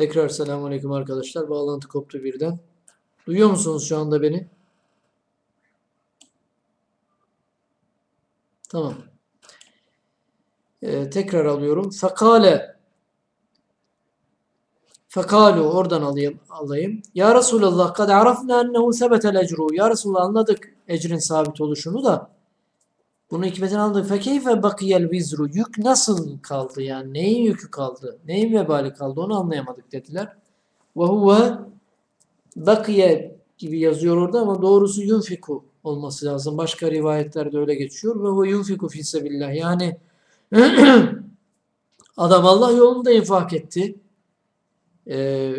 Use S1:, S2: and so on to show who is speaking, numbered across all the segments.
S1: Tekrar selamünaleyküm arkadaşlar. Bağlantı koptu birden. Duyuyor musunuz şu anda beni? Tamam. Ee, tekrar alıyorum. Fekale Fekalu oradan alayım, alayım. Ya Resulallah kad arafna ennehu sebetel ecru. Ya Resulallah anladık ecrin sabit oluşunu da. Bunu hikmetini anladık. Fekeyfe bakiyel vizru. Yük nasıl kaldı yani? Neyin yükü kaldı? Neyin vebali kaldı? Onu anlayamadık dediler. Ve huve bakiye gibi yazıyor orada ama doğrusu yunfiku olması lazım. Başka rivayetlerde öyle geçiyor. Ve huve yunfiku fissebillah. Yani adam Allah yolunda infak etti. Ee,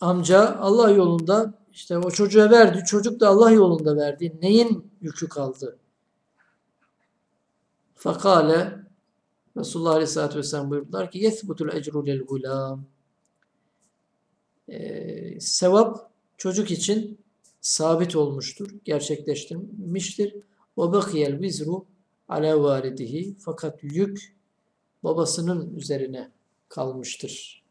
S1: amca Allah yolunda işte o çocuğa verdi. Çocuk da Allah yolunda verdi. Neyin yükü kaldı? Fakale Resulullah Aleyhisselatü Vesselam buyurdular ki yethbutul ecru lil gulam Ee, sevap çocuk için sabit olmuştur, gerçekleştirmiştir. Ve bakiyel vizru ala validihi fakat yük babasının üzerine kalmıştır.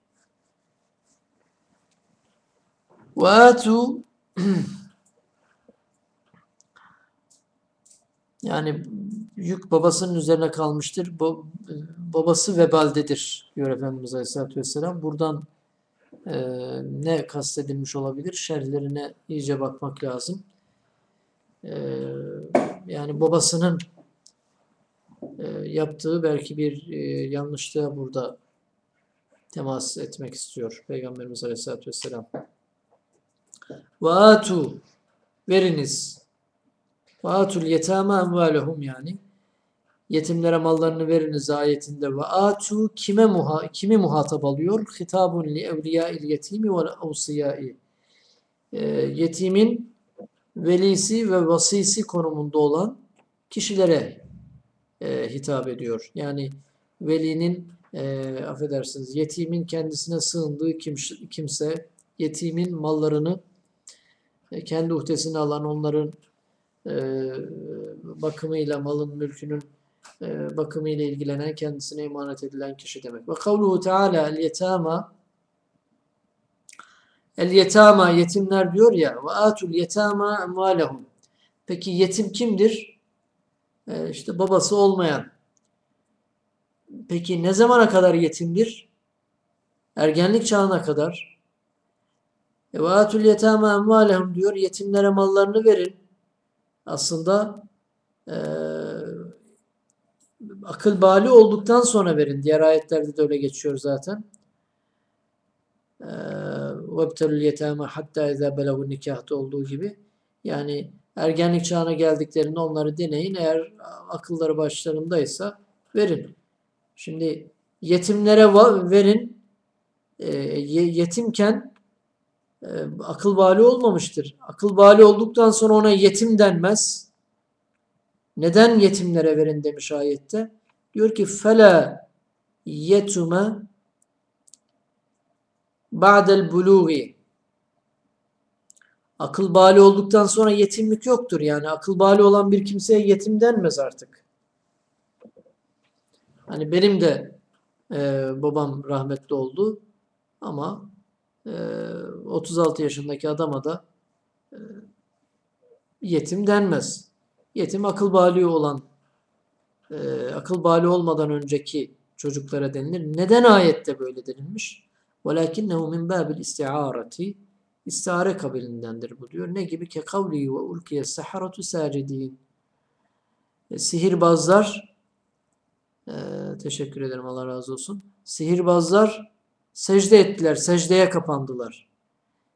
S1: Ve atu yani yük babasının üzerine kalmıştır. Ba- babası vebaldedir diyor Efendimiz Aleyhisselatü Vesselam. Buradan e, ne kastedilmiş olabilir? Şerhlerine iyice bakmak lazım. E, yani babasının e, yaptığı belki bir e, yanlışlığa burada temas etmek istiyor Peygamberimiz Aleyhisselatü Vesselam. Ve atu veriniz. Ve atul yetama emvalehum yani yetimlere mallarını veriniz ayetinde ve atu kime muha kimi muhatap alıyor? Hitabun li evliya'il yetimi ve avsiyai. Ee, yetimin velisi ve vasisi konumunda olan kişilere e, hitap ediyor. Yani velinin e, affedersiniz yetimin kendisine sığındığı kim, kimse yetimin mallarını e, kendi uhdesine alan onların e, bakımıyla malın mülkünün e, bakımıyla ilgilenen kendisine emanet edilen kişi demek. Ve kavluhu teala el yetama el yetama yetimler diyor ya ve atul yetama emvalehum. Peki yetim kimdir? E, işte babası olmayan. Peki ne zamana kadar yetimdir? Ergenlik çağına kadar. E, ve atul yetama emvalehum diyor. Yetimlere mallarını verin. Aslında eee akıl bali olduktan sonra verin. Diğer ayetlerde de öyle geçiyor zaten. وَبْتَلُوا الْيَتَامَ hatta اِذَا بَلَغُوا nikahta olduğu gibi. Yani ergenlik çağına geldiklerinde onları deneyin. Eğer akılları başlarındaysa verin. Şimdi yetimlere verin. E, yetimken e, akıl bali olmamıştır. Akıl bali olduktan sonra ona yetim denmez. Neden yetimlere verin demiş ayette? Diyor ki fela yetume ba'del buluği Akıl bali olduktan sonra yetimlik yoktur. Yani akıl bali olan bir kimseye yetim denmez artık. Hani benim de e, babam rahmetli oldu ama e, 36 yaşındaki adama da e, yetim denmez. Yetim akıl bali olan e, akıl bali olmadan önceki çocuklara denilir. Neden ayette böyle denilmiş? وَلَكِنَّهُ مِنْ بَابِ الْاِسْتِعَارَةِ İstihare kabilindendir bu diyor. Ne gibi? Ke kavli ve ulkiye saharatu sacidin. E, sihirbazlar e, teşekkür ederim Allah razı olsun. Sihirbazlar secde ettiler. Secdeye kapandılar.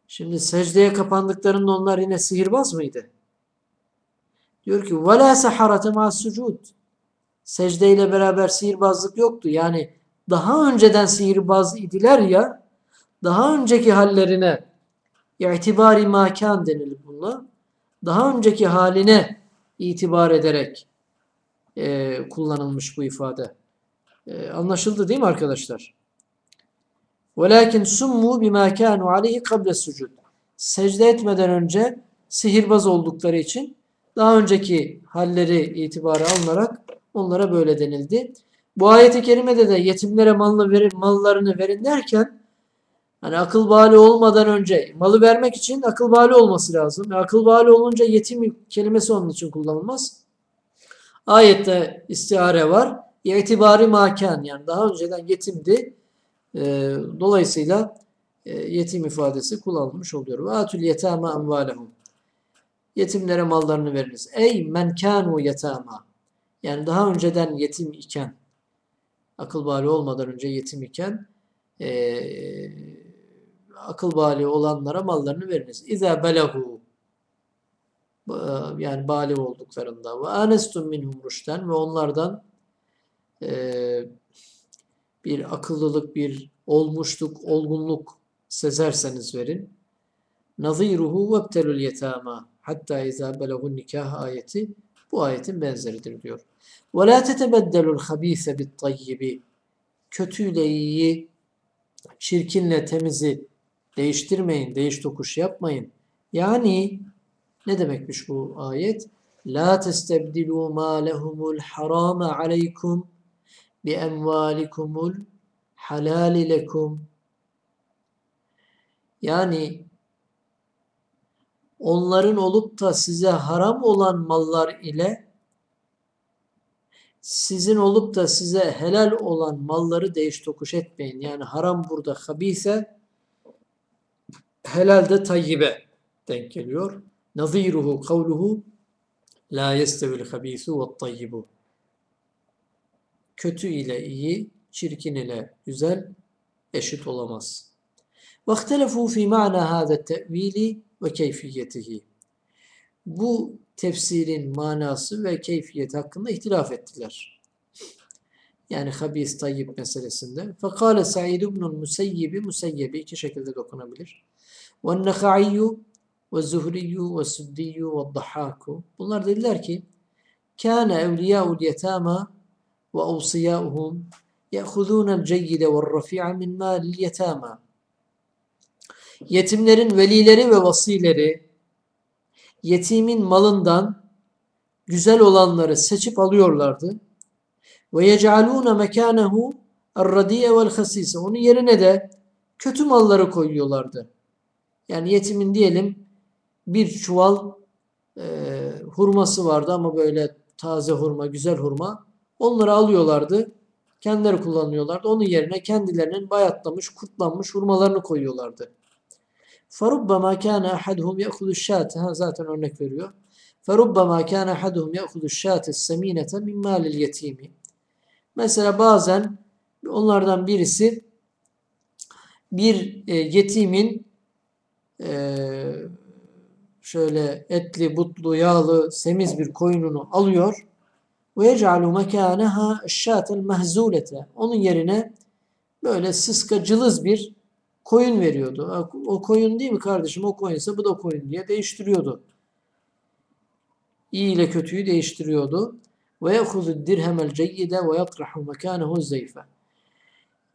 S1: Şimdi secdeye kapandıklarında onlar yine sihirbaz mıydı? Diyor ki وَلَا سَحَرَةَ مَا sucud. Secde ile beraber sihirbazlık yoktu. Yani daha önceden sihirbaz idiler ya daha önceki hallerine itibari makan denilir buna. Daha önceki haline itibar ederek e, kullanılmış bu ifade. E, anlaşıldı değil mi arkadaşlar? وَلَكِنْ سُمُّوا بِمَا كَانُوا عَلَيْهِ قَبْلَ السُّجُودِ Secde etmeden önce sihirbaz oldukları için daha önceki halleri itibara alınarak onlara böyle denildi. Bu ayeti kerimede de yetimlere malını verin, mallarını verin derken Hani akıl bali olmadan önce malı vermek için akıl bali olması lazım. E, akıl bali olunca yetim kelimesi onun için kullanılmaz. Ayette istihare var. İtibari makan yani daha önceden yetimdi. E, dolayısıyla e, yetim ifadesi kullanılmış oluyor. Ve atül yetama amvalehum. Yetimlere mallarını veriniz. Ey men kanu yetama. Yani daha önceden yetim iken, akıl bali olmadan önce yetim iken, e, akıl bali olanlara mallarını veriniz. İza belahu yani bali olduklarında. Ve anestum minhum rüşten ve onlardan e, bir akıllılık, bir olmuşluk, olgunluk sezerseniz verin. Naziruhu vebtelul yetama hatta izâ belagun nikah ayeti bu ayetin benzeridir diyor. Tetebeddelul habîse bit tayyibi kötüyle iyiyi, çirkinle temizi değiştirmeyin, değiş tokuş yapmayın. Yani ne demekmiş bu ayet? La testebdilu ma lehumul harama aleykum bi emvalikumul halali lekum. Yani onların olup da size haram olan mallar ile sizin olup da size helal olan malları değiş tokuş etmeyin. Yani haram burada habise, helal de tayyibe denk geliyor. Naziruhu kavluhu la yestevil habisu ve tayyibu. Kötü ile iyi, çirkin ile güzel eşit olamaz. Vaktelefu fi ma'na hâze tevili ve keyfiyetihi. Bu tefsirin manası ve keyfiyeti hakkında ihtilaf ettiler. Yani habis tayyip meselesinde. Fekale Sa'id ibnül Museyyibi, Museyyibi iki şekilde dokunabilir. Ve neka'iyyu ve zuhriyyu ve süddiyyu ve dhahakku. Bunlar dediler ki, Kâne evliyâul yetâma ve avsiyâuhum ye'hudûnel ceyyide ve rafi'a min mâlil yetâma Yetimlerin velileri ve vasileri yetimin malından güzel olanları seçip alıyorlardı. Ve yec'alûne mekânehu er-radî'e vel-hasîse. Onun yerine de kötü malları koyuyorlardı. Yani yetimin diyelim bir çuval e, hurması vardı ama böyle taze hurma, güzel hurma. Onları alıyorlardı. Kendileri kullanıyorlardı. Onun yerine kendilerinin bayatlamış, kurtlanmış hurmalarını koyuyorlardı. فَرُبَّمَا كَانَ أَحَدُهُمْ يَأْخُذُ الشَّاةَ ha, Zaten örnek veriyor. فَرُبَّمَا كَانَ أَحَدُهُمْ يَأْخُذُ الشَّاةَ السَّم۪ينَةَ مِنْ مَالِ الْيَت۪يمِ Mesela bazen onlardan birisi bir e, yetimin e, şöyle etli, butlu, yağlı, semiz bir koyununu alıyor ve yec'alu mekâneha şâtel mehzûlete. Onun yerine böyle sıska cılız bir koyun veriyordu. O koyun değil mi kardeşim? O koyunsa bu da koyun diye değiştiriyordu. İyi ile kötüyü değiştiriyordu. Ve yehuzu dirhemel ceyyide ve yatrahu mekânehu zeyfe.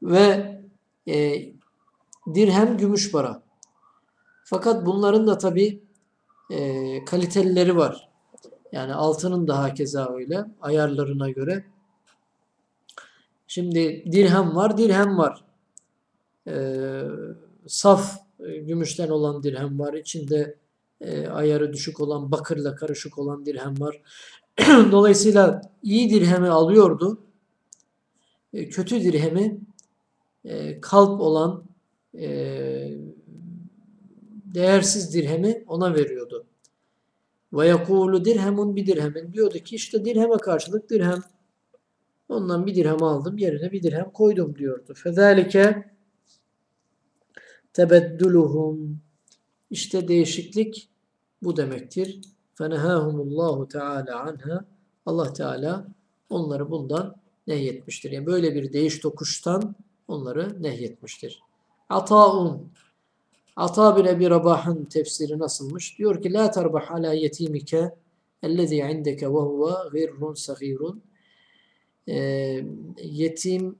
S1: Ve e, dirhem gümüş para. Fakat bunların da tabi e, kalitelileri var. Yani altının da hakeza öyle. Ayarlarına göre. Şimdi dirhem var, dirhem var. Ee, saf e, gümüşten olan dirhem var. İçinde e, ayarı düşük olan, bakırla karışık olan dirhem var. Dolayısıyla iyi dirhemi alıyordu. E, kötü dirhemi e, kalp olan e, değersiz dirhemi ona veriyordu. Ve yekulu dirhemun bir dirhemin. Diyordu ki işte dirheme karşılık dirhem. Ondan bir dirhem aldım yerine bir dirhem koydum diyordu. Fezalike tebedduluhum işte değişiklik bu demektir. Fenehâhumullahu Teala anha Allah Teala onları bundan nehyetmiştir. Yani böyle bir değiş tokuştan onları nehyetmiştir. Ataun Ata bin Ebi Rabah'ın tefsiri nasılmış? Diyor ki La terbah ala yetimike ellezî indeke ve huve gırrun sagirun ee, yetim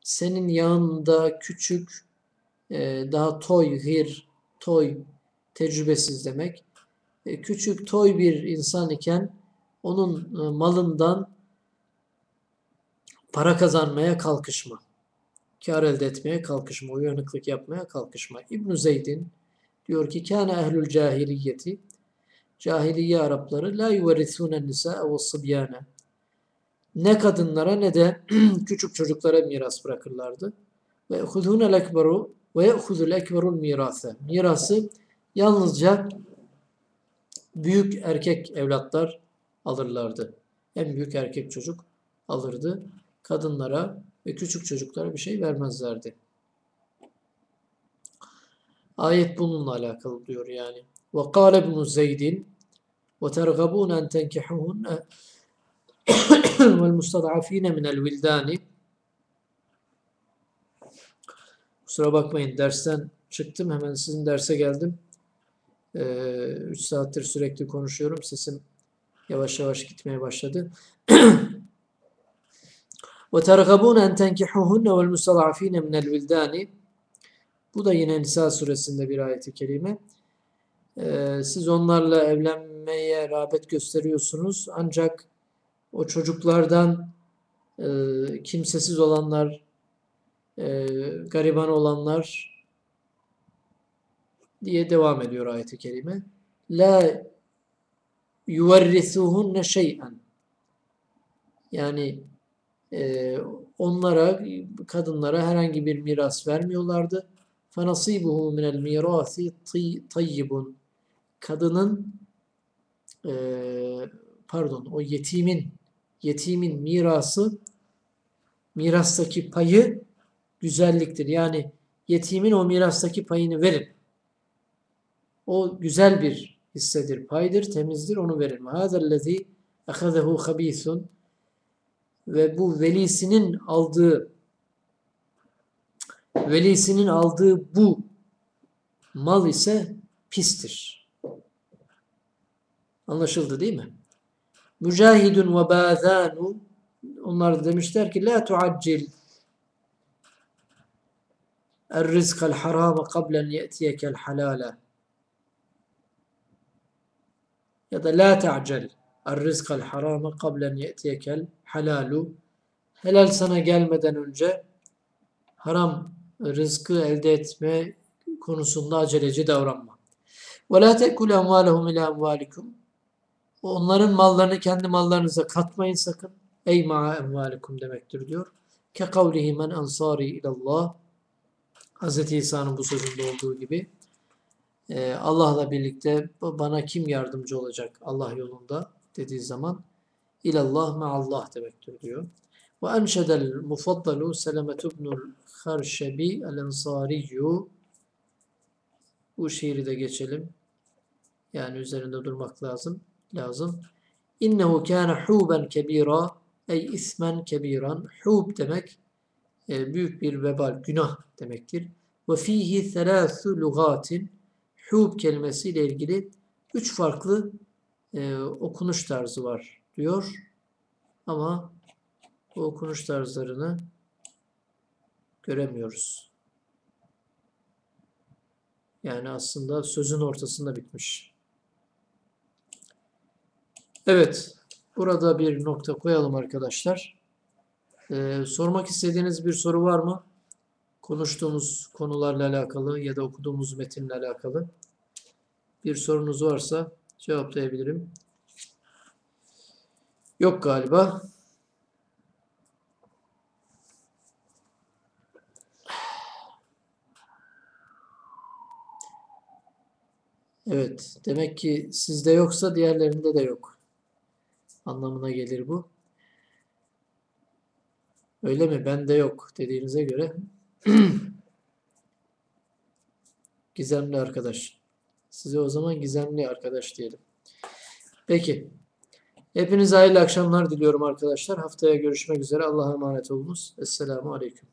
S1: senin yanında küçük e, daha toy, gir, toy, tecrübesiz demek. E, küçük toy bir insan iken onun e, malından para kazanmaya kalkışma. kar elde etmeye kalkışma, uyanıklık yapmaya kalkışma. İbn Zeyd'in diyor ki kâne ehlül cahiliyeti cahiliye Arapları la yuverrisûne nisâ ve sıbyâne ne kadınlara ne de küçük çocuklara miras bırakırlardı. Ve yehudûnel ekberu ve yehudul ekberul mirase. Mirası yalnızca büyük erkek evlatlar alırlardı. En büyük erkek çocuk alırdı. Kadınlara ve küçük çocuklara bir şey vermezlerdi. Ayet bununla alakalı diyor yani. Ve kâle ibn Zeydin ve tergabûne en tenkihuhunne vel Kusura bakmayın dersten çıktım hemen sizin derse geldim. 3 saattir sürekli konuşuyorum. Sesim yavaş yavaş gitmeye başladı. وَتَرْغَبُونَ اَنْ تَنْكِحُهُنَّ وَالْمُسْتَضْعَف۪ينَ مِنَ الْوِلْدَانِ Bu da yine Nisa suresinde bir ayeti kerime. Ee, siz onlarla evlenmeye rağbet gösteriyorsunuz. Ancak o çocuklardan e, kimsesiz olanlar, e, gariban olanlar diye devam ediyor ayeti kerime. La yuverrisuhunne şey'en yani e, onlara, kadınlara herhangi bir miras vermiyorlardı. فَنَصِيبُهُ مِنَ الْمِيرَاثِ طَيِّبٌ Kadının e, pardon o yetimin yetimin mirası mirastaki payı güzelliktir. Yani yetimin o mirastaki payını verin. O güzel bir hissedir, paydır, temizdir, onu verin. هَذَا اَخَذَهُ خَب۪يثٌ Ve bu velisinin aldığı velisinin aldığı bu mal ise pistir. Anlaşıldı değil mi? Mücahidun ve bazanu onlar da demişler ki la tuaccil الرزق الحرام قبل أن يأتيك الحلال ya da la ta'cel er-rizkal harama qablen ye'tiyekel halalu helal sana gelmeden önce haram rızkı elde etme konusunda aceleci davranma. Ve la tekul emvalehum ila emvalikum onların mallarını kendi mallarınıza katmayın sakın. Ey ma'a emvalikum demektir diyor. Ke kavlihi men ansari ilallah Hz. İsa'nın bu sözünde olduğu gibi ee, Allah'la birlikte bana kim yardımcı olacak Allah yolunda dediği zaman ilallah Allah demektir diyor. Ve enşedel mufaddalu Selemet ibnul Harşebi el-Ensariyyu bu şiiri de geçelim. Yani üzerinde durmak lazım. lazım. İnnehu kâne huben kebira ey ismen kebiran. Hub demek e, büyük bir vebal, günah demektir. Ve fihi thelâthü lugatin hub kelimesiyle ilgili üç farklı e, okunuş tarzı var diyor. Ama bu okunuş tarzlarını göremiyoruz. Yani aslında sözün ortasında bitmiş. Evet. Burada bir nokta koyalım arkadaşlar. Ee, sormak istediğiniz bir soru var mı? Konuştuğumuz konularla alakalı ya da okuduğumuz metinle alakalı bir sorunuz varsa cevaplayabilirim. Yok galiba. Evet. Demek ki sizde yoksa diğerlerinde de yok. Anlamına gelir bu. Öyle mi? Bende yok dediğinize göre. Gizemli arkadaş. Size o zaman gizemli arkadaş diyelim. Peki. Hepinize hayırlı akşamlar diliyorum arkadaşlar. Haftaya görüşmek üzere. Allah'a emanet olunuz. Esselamu Aleyküm.